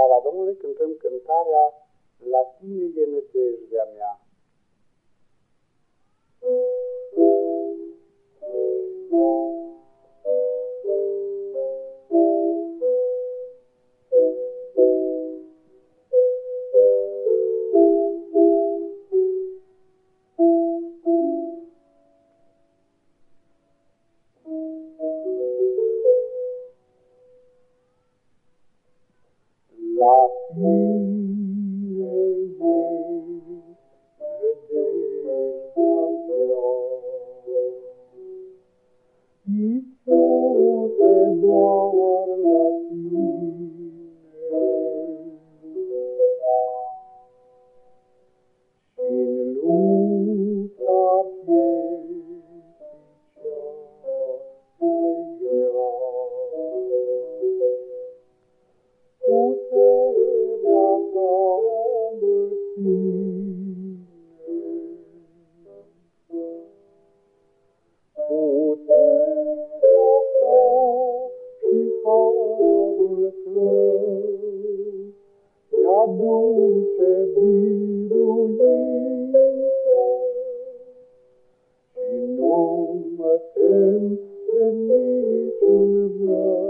slava Domnului cântăm cântarea La tine e nădejdea mea. Thank you. you. dulce biruință Și nu mă tem de niciun rău.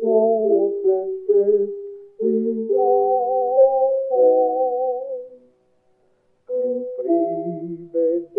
povestesc viața. Când privești